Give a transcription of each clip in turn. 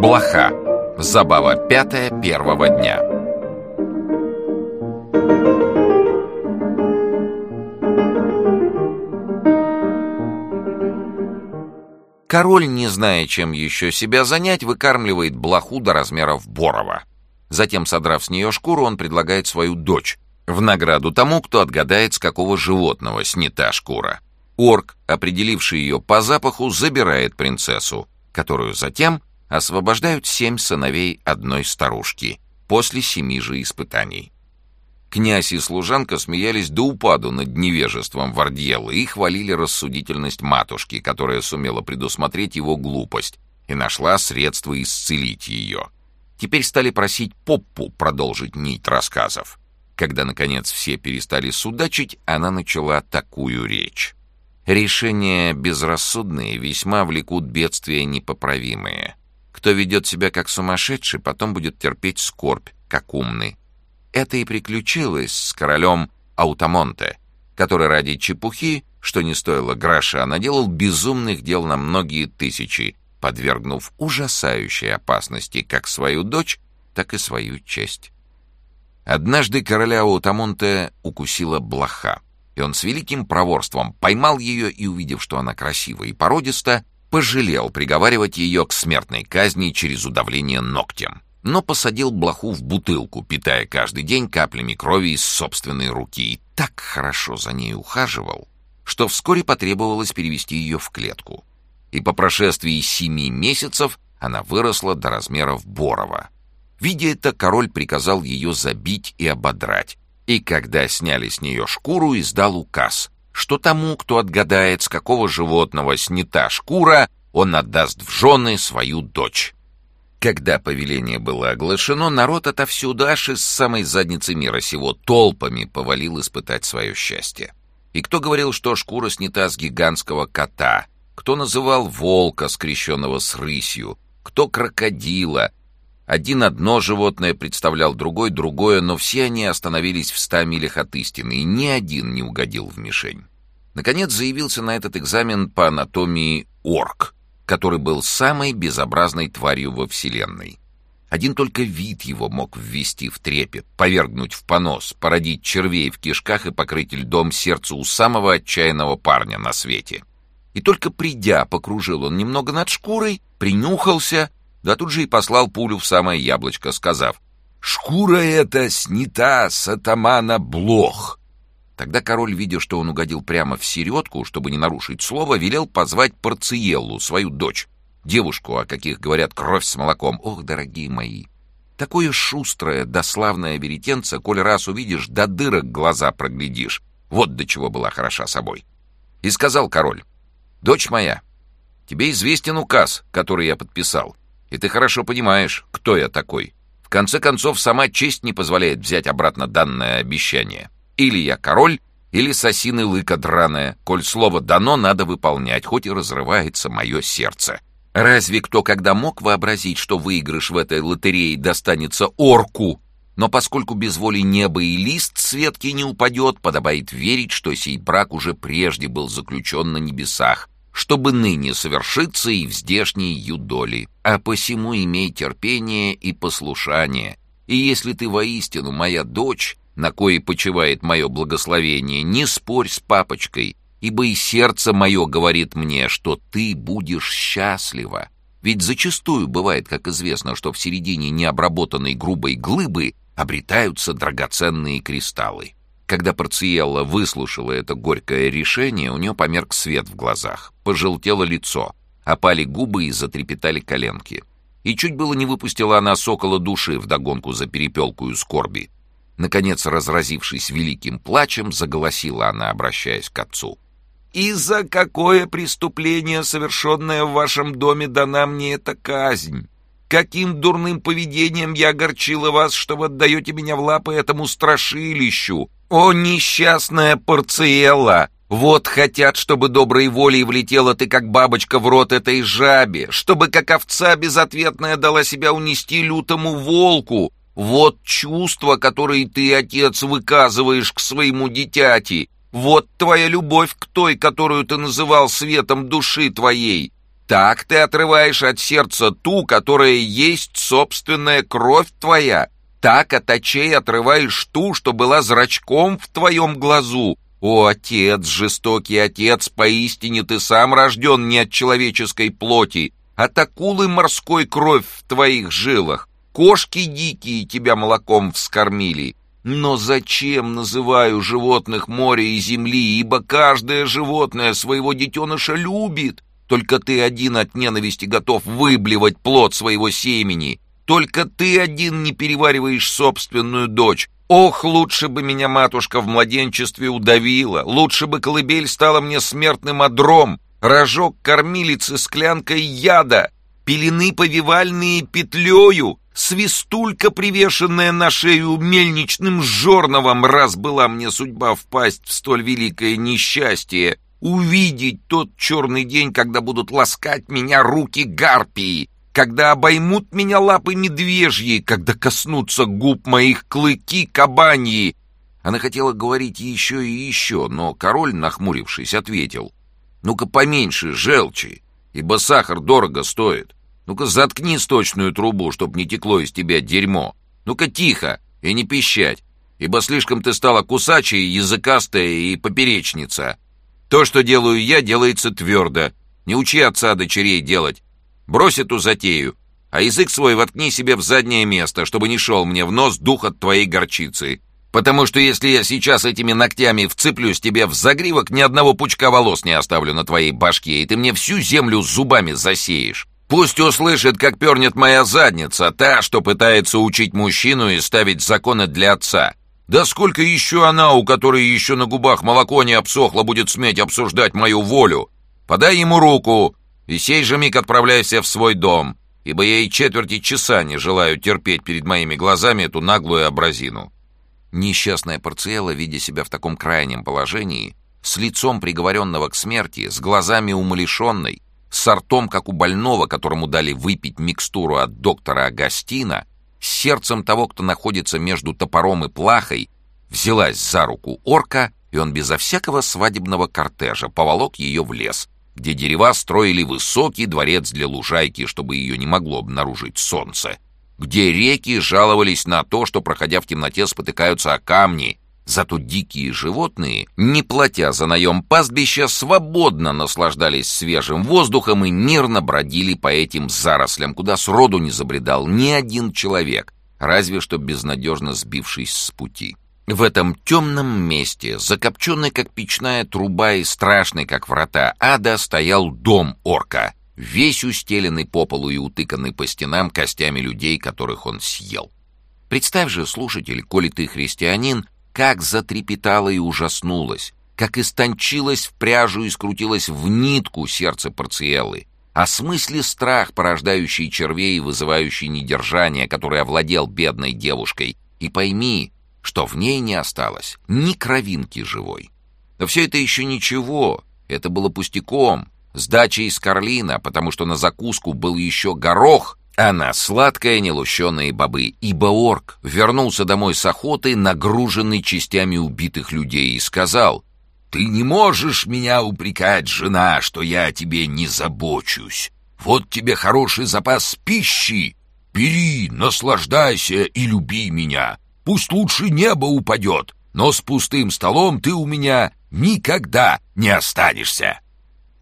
Блоха. Забава пятая первого дня. Король, не зная, чем еще себя занять, выкармливает блоху до размеров Борова. Затем, содрав с нее шкуру, он предлагает свою дочь, в награду тому, кто отгадает, с какого животного снята шкура. Орк, определивший ее по запаху, забирает принцессу, которую затем освобождают семь сыновей одной старушки после семи же испытаний. Князь и служанка смеялись до упаду над невежеством Вардьелла и хвалили рассудительность матушки, которая сумела предусмотреть его глупость и нашла средства исцелить ее. Теперь стали просить Поппу продолжить нить рассказов. Когда, наконец, все перестали судачить, она начала такую речь. Решения безрассудные весьма влекут бедствия непоправимые. Кто ведет себя как сумасшедший, потом будет терпеть скорбь, как умный. Это и приключилось с королем Аутамонте, который ради чепухи, что не стоило гроша, наделал безумных дел на многие тысячи, подвергнув ужасающей опасности как свою дочь, так и свою честь. Однажды короля Аутамонте укусила блоха, и он с великим проворством поймал ее и, увидев, что она красива и породиста, пожалел приговаривать ее к смертной казни через удавление ногтем но посадил блоху в бутылку, питая каждый день каплями крови из собственной руки, и так хорошо за ней ухаживал, что вскоре потребовалось перевести ее в клетку. И по прошествии семи месяцев она выросла до размеров Борова. Видя это, король приказал ее забить и ободрать, и когда сняли с нее шкуру, издал указ, что тому, кто отгадает, с какого животного снята шкура, он отдаст в жены свою дочь. Когда повеление было оглашено, народ отовсюду, аж из самой задницы мира сего, толпами повалил испытать свое счастье. И кто говорил, что шкура снята с гигантского кота, кто называл волка, скрещенного с рысью, кто крокодила. Один одно животное представлял другой другое, но все они остановились в ста милях от истины, и ни один не угодил в мишень. Наконец заявился на этот экзамен по анатомии орк — который был самой безобразной тварью во Вселенной. Один только вид его мог ввести в трепет, повергнуть в понос, породить червей в кишках и покрыть льдом сердце у самого отчаянного парня на свете. И только придя, покружил он немного над шкурой, принюхался, да тут же и послал пулю в самое яблочко, сказав «Шкура эта снята с атамана Блох, Тогда король, видя, что он угодил прямо в середку, чтобы не нарушить слово, велел позвать Парциеллу, свою дочь, девушку, о каких говорят кровь с молоком. Ох, дорогие мои! Такое шустрое, да славное веретенце, коль раз увидишь, до дырок глаза проглядишь. Вот до чего была хороша собой. И сказал король, «Дочь моя, тебе известен указ, который я подписал, и ты хорошо понимаешь, кто я такой. В конце концов, сама честь не позволяет взять обратно данное обещание». Или я король, или сосины лыка драная. Коль слово дано, надо выполнять, хоть и разрывается мое сердце. Разве кто когда мог вообразить, что выигрыш в этой лотерее достанется орку? Но поскольку без воли неба и лист с ветки не упадет, подобает верить, что сей брак уже прежде был заключен на небесах, чтобы ныне совершиться и в здешней юдоли. А посему имей терпение и послушание. И если ты воистину моя дочь, на коей почивает мое благословение, не спорь с папочкой, ибо и сердце мое говорит мне, что ты будешь счастлива. Ведь зачастую бывает, как известно, что в середине необработанной грубой глыбы обретаются драгоценные кристаллы. Когда Парциелла выслушала это горькое решение, у нее померк свет в глазах, пожелтело лицо, опали губы и затрепетали коленки. И чуть было не выпустила она сокола души вдогонку за перепелкую скорби. Наконец, разразившись великим плачем, заголосила она, обращаясь к отцу. «И за какое преступление, совершенное в вашем доме, дана мне эта казнь? Каким дурным поведением я огорчила вас, что вы отдаете меня в лапы этому страшилищу? О, несчастная Порциэлла! Вот хотят, чтобы доброй волей влетела ты, как бабочка, в рот этой жабе, чтобы, как овца безответная, дала себя унести лютому волку, вот чувства, которые ты, отец, выказываешь к своему дитяти. Вот твоя любовь к той, которую ты называл светом души твоей. Так ты отрываешь от сердца ту, которая есть собственная кровь твоя. Так от очей отрываешь ту, что была зрачком в твоем глазу. О, отец, жестокий отец, поистине ты сам рожден не от человеческой плоти, от акулы морской кровь в твоих жилах. Кошки дикие тебя молоком вскормили. Но зачем называю животных моря и земли, ибо каждое животное своего детеныша любит. Только ты один от ненависти готов выблевать плод своего семени. Только ты один не перевариваешь собственную дочь. Ох, лучше бы меня матушка в младенчестве удавила, лучше бы колыбель стала мне смертным одром, рожок кормилицы склянкой яда, пелены повивальные петлею, свистулька, привешенная на шею мельничным жорновом, раз была мне судьба впасть в столь великое несчастье, увидеть тот черный день, когда будут ласкать меня руки гарпии, когда обоймут меня лапы медвежьи, когда коснутся губ моих клыки кабаньи. Она хотела говорить еще и еще, но король, нахмурившись, ответил, «Ну-ка поменьше желчи, ибо сахар дорого стоит». Ну-ка заткни сточную трубу, чтоб не текло из тебя дерьмо. Ну-ка тихо и не пищать, ибо слишком ты стала кусачей, языкастая и поперечница. То, что делаю я, делается твердо. Не учи отца дочерей делать. Брось эту затею, а язык свой воткни себе в заднее место, чтобы не шел мне в нос дух от твоей горчицы. Потому что если я сейчас этими ногтями вцеплюсь тебе в загривок, ни одного пучка волос не оставлю на твоей башке, и ты мне всю землю зубами засеешь. Пусть услышит, как пернет моя задница, та, что пытается учить мужчину и ставить законы для отца. Да сколько еще она, у которой еще на губах молоко не обсохло, будет сметь обсуждать мою волю? Подай ему руку и сей же миг отправляйся в свой дом, ибо я и четверти часа не желаю терпеть перед моими глазами эту наглую образину». Несчастная Парциэла, видя себя в таком крайнем положении, с лицом приговоренного к смерти, с глазами умалишенной, с ртом, как у больного, которому дали выпить микстуру от доктора Агастина, с сердцем того, кто находится между топором и плахой, взялась за руку орка, и он безо всякого свадебного кортежа поволок ее в лес, где дерева строили высокий дворец для лужайки, чтобы ее не могло обнаружить солнце, где реки жаловались на то, что, проходя в темноте, спотыкаются о камни, Зато дикие животные, не платя за наем пастбища, свободно наслаждались свежим воздухом и мирно бродили по этим зарослям, куда сроду не забредал ни один человек, разве что безнадежно сбившись с пути. В этом темном месте, закопченный как печная труба и страшный как врата ада, стоял дом орка, весь устеленный по полу и утыканный по стенам костями людей, которых он съел. Представь же, слушатель, коли ты христианин, как затрепетала и ужаснулась, как истончилась в пряжу и скрутилась в нитку сердце Парциеллы. О смысле страх, порождающий червей и вызывающий недержание, который овладел бедной девушкой. И пойми, что в ней не осталось ни кровинки живой. Но все это еще ничего, это было пустяком, сдача из Карлина, потому что на закуску был еще горох, она сладкая, нелущенные бобы, ибо орк вернулся домой с охоты, нагруженный частями убитых людей, и сказал, «Ты не можешь меня упрекать, жена, что я о тебе не забочусь. Вот тебе хороший запас пищи. Бери, наслаждайся и люби меня. Пусть лучше небо упадет, но с пустым столом ты у меня никогда не останешься».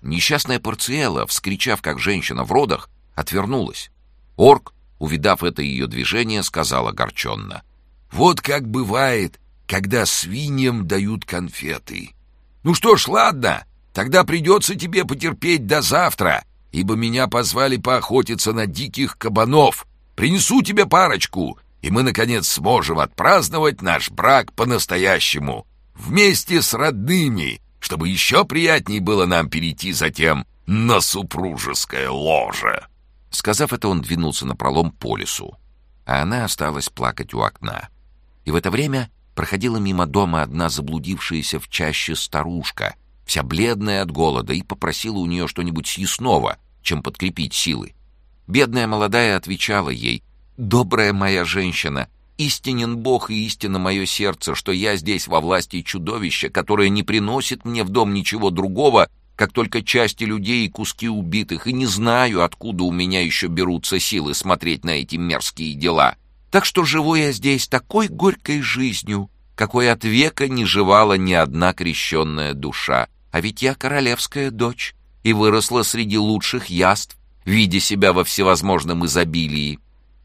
Несчастная Порциэла, вскричав, как женщина в родах, отвернулась. Орк, увидав это ее движение, сказал огорченно. «Вот как бывает, когда свиньям дают конфеты. Ну что ж, ладно, тогда придется тебе потерпеть до завтра, ибо меня позвали поохотиться на диких кабанов. Принесу тебе парочку, и мы, наконец, сможем отпраздновать наш брак по-настоящему, вместе с родными, чтобы еще приятней было нам перейти затем на супружеское ложе». Сказав это, он двинулся на пролом по лесу, а она осталась плакать у окна. И в это время проходила мимо дома одна заблудившаяся в чаще старушка, вся бледная от голода, и попросила у нее что-нибудь съестного, чем подкрепить силы. Бедная молодая отвечала ей, «Добрая моя женщина, истинен Бог и истинно мое сердце, что я здесь во власти чудовища, которое не приносит мне в дом ничего другого, как только части людей и куски убитых, и не знаю, откуда у меня еще берутся силы смотреть на эти мерзкие дела. Так что живу я здесь такой горькой жизнью, какой от века не жевала ни одна крещенная душа. А ведь я королевская дочь и выросла среди лучших яств, видя себя во всевозможном изобилии.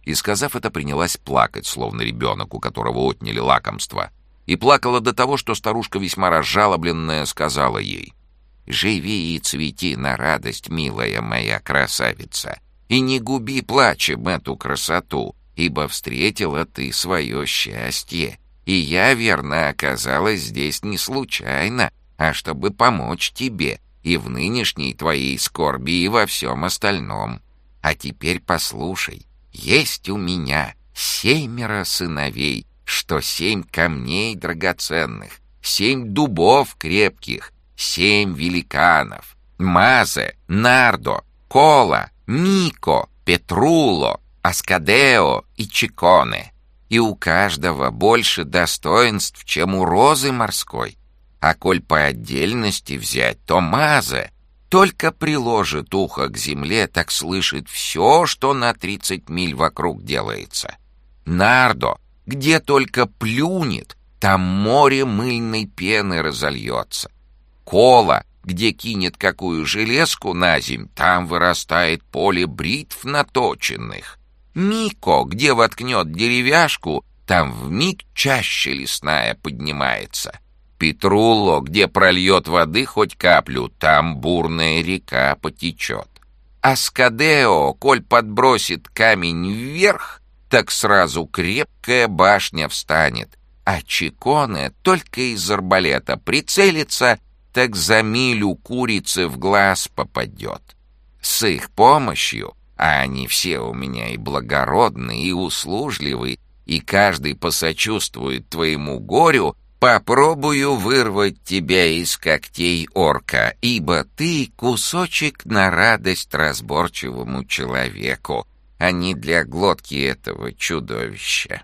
И, сказав это, принялась плакать, словно ребенок, у которого отняли лакомство. И плакала до того, что старушка весьма разжалобленная сказала ей, «Живи и цвети на радость, милая моя красавица, и не губи плачем эту красоту, ибо встретила ты свое счастье, и я, верно, оказалась здесь не случайно, а чтобы помочь тебе и в нынешней твоей скорби, и во всем остальном. А теперь послушай, есть у меня семеро сыновей, что семь камней драгоценных, семь дубов крепких, семь великанов, Мазе, Нардо, Кола, Мико, Петруло, Аскадео и Чиконе. И у каждого больше достоинств, чем у розы морской. А коль по отдельности взять, то Мазе только приложит ухо к земле, так слышит все, что на тридцать миль вокруг делается. Нардо, где только плюнет, там море мыльной пены разольется. Кола, где кинет какую железку на земь, там вырастает поле бритв наточенных. Мико, где воткнет деревяшку, там вмиг чаще лесная поднимается. Петруло, где прольет воды хоть каплю, там бурная река потечет. Аскадео, коль подбросит камень вверх, так сразу крепкая башня встанет, а Чиконе только из арбалета прицелится, так за милю курицы в глаз попадет. С их помощью, а они все у меня и благородные, и услужливые, и каждый посочувствует твоему горю, Попробую вырвать тебя из когтей орка, ибо ты кусочек на радость разборчивому человеку, а не для глотки этого чудовища.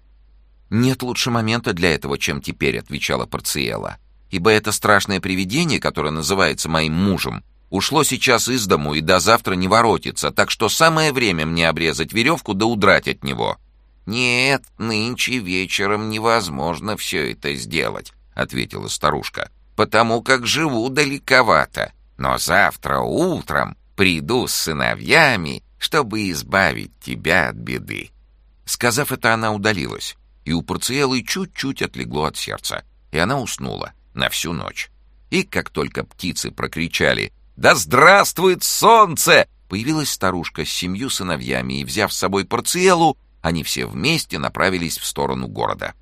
«Нет лучше момента для этого, чем теперь», — отвечала Парциела. «Ибо это страшное привидение, которое называется моим мужем, ушло сейчас из дому и до завтра не воротится, так что самое время мне обрезать веревку да удрать от него». «Нет, нынче вечером невозможно все это сделать», — ответила старушка, «потому как живу далековато. Но завтра утром приду с сыновьями, чтобы избавить тебя от беды». Сказав это, она удалилась, и у Порциелы чуть-чуть отлегло от сердца, и она уснула на всю ночь. И как только птицы прокричали «Да здравствует солнце!», появилась старушка с семью сыновьями и, взяв с собой Порциелу, они все вместе направились в сторону города.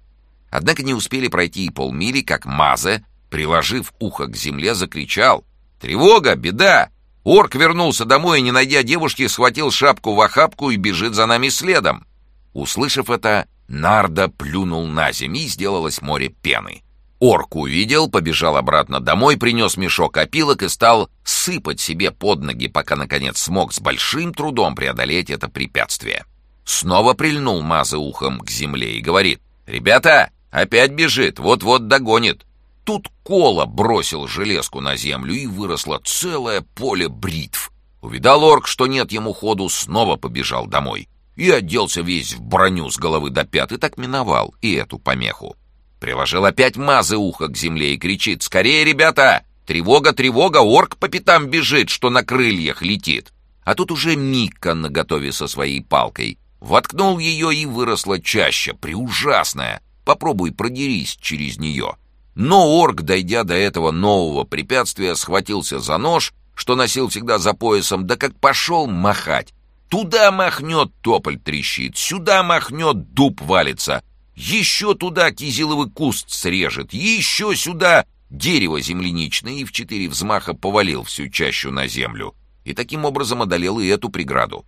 Однако не успели пройти и полмили, как Мазе, приложив ухо к земле, закричал «Тревога! Беда! Орк вернулся домой и, не найдя девушки, схватил шапку в охапку и бежит за нами следом». Услышав это, Нарда плюнул на землю и сделалось море пены. Орк увидел, побежал обратно домой, принес мешок опилок и стал сыпать себе под ноги, пока, наконец, смог с большим трудом преодолеть это препятствие. Снова прильнул Маза ухом к земле и говорит, «Ребята, опять бежит, вот-вот догонит». Тут Кола бросил железку на землю, и выросло целое поле бритв. Увидал орк, что нет ему ходу, снова побежал домой. И оделся весь в броню с головы до пят, и так миновал и эту помеху. Приложил опять Мазы ухо к земле и кричит, «Скорее, ребята! Тревога, тревога! Орк по пятам бежит, что на крыльях летит!» А тут уже Микка наготове со своей палкой — Воткнул ее и выросла чаще, преужасная. Попробуй продерись через нее. Но орк, дойдя до этого нового препятствия, схватился за нож, что носил всегда за поясом, да как пошел махать. Туда махнет, тополь трещит, сюда махнет, дуб валится. Еще туда кизиловый куст срежет, еще сюда дерево земляничное и в четыре взмаха повалил всю чащу на землю. И таким образом одолел и эту преграду.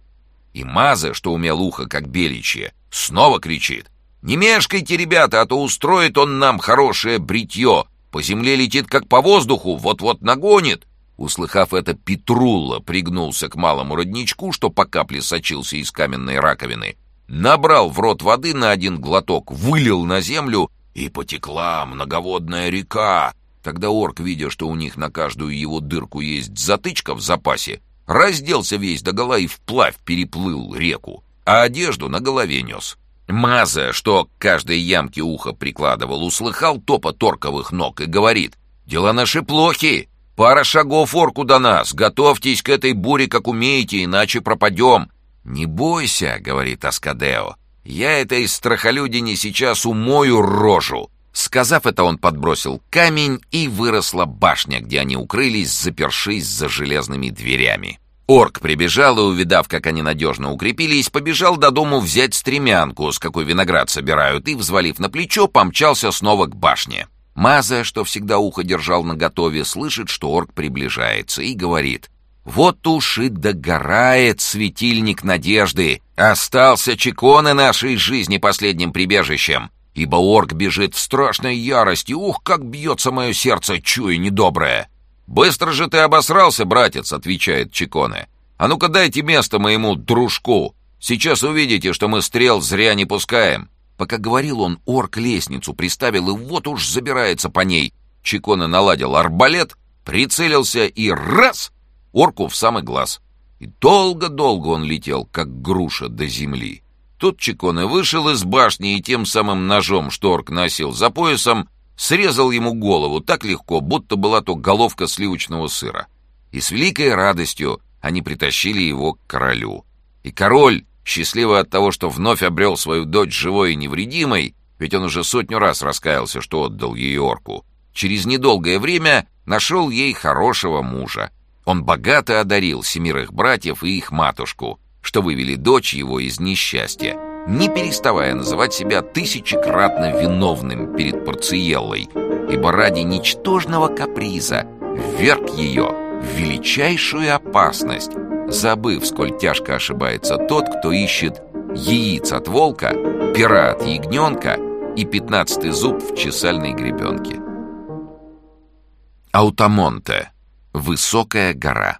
И Маза, что умел ухо, как беличье, снова кричит. «Не мешкайте, ребята, а то устроит он нам хорошее бритье. По земле летит, как по воздуху, вот-вот нагонит». Услыхав это, Петрулла пригнулся к малому родничку, что по капле сочился из каменной раковины, набрал в рот воды на один глоток, вылил на землю, и потекла многоводная река. Тогда орк, видя, что у них на каждую его дырку есть затычка в запасе, разделся весь догола и вплавь переплыл реку, а одежду на голове нес. Маза, что к каждой ямке ухо прикладывал, услыхал топа торковых ног и говорит, «Дела наши плохи, пара шагов орку до нас, готовьтесь к этой буре, как умеете, иначе пропадем». «Не бойся», — говорит Аскадео, «я этой страхолюдине сейчас умою рожу». Сказав это, он подбросил камень, и выросла башня, где они укрылись, запершись за железными дверями. Орк прибежал и, увидав, как они надежно укрепились, побежал до дому взять стремянку, с какой виноград собирают, и, взвалив на плечо, помчался снова к башне. Маза, что всегда ухо держал наготове, слышит, что орк приближается, и говорит, «Вот уж и догорает светильник надежды! Остался чеконы нашей жизни последним прибежищем!» Ибо орк бежит в страшной ярости, ух, как бьется мое сердце, чуя недоброе. «Быстро же ты обосрался, братец», — отвечает Чиконе. «А ну-ка дайте место моему дружку. Сейчас увидите, что мы стрел зря не пускаем». Пока говорил он, орк лестницу приставил, и вот уж забирается по ней. Чиконе наладил арбалет, прицелился и раз! Орку в самый глаз. И долго-долго он летел, как груша до земли. Тут Чиконе вышел из башни и тем самым ножом, что орк носил за поясом, срезал ему голову так легко, будто была то головка сливочного сыра. И с великой радостью они притащили его к королю. И король, счастливый от того, что вновь обрел свою дочь живой и невредимой, ведь он уже сотню раз раскаялся, что отдал ее орку, через недолгое время нашел ей хорошего мужа. Он богато одарил семерых братьев и их матушку, что вывели дочь его из несчастья, не переставая называть себя тысячекратно виновным перед Порциеллой, ибо ради ничтожного каприза вверг ее в величайшую опасность, забыв, сколь тяжко ошибается тот, кто ищет яиц от волка, пера от ягненка и пятнадцатый зуб в чесальной гребенке. Аутамонте. Высокая гора.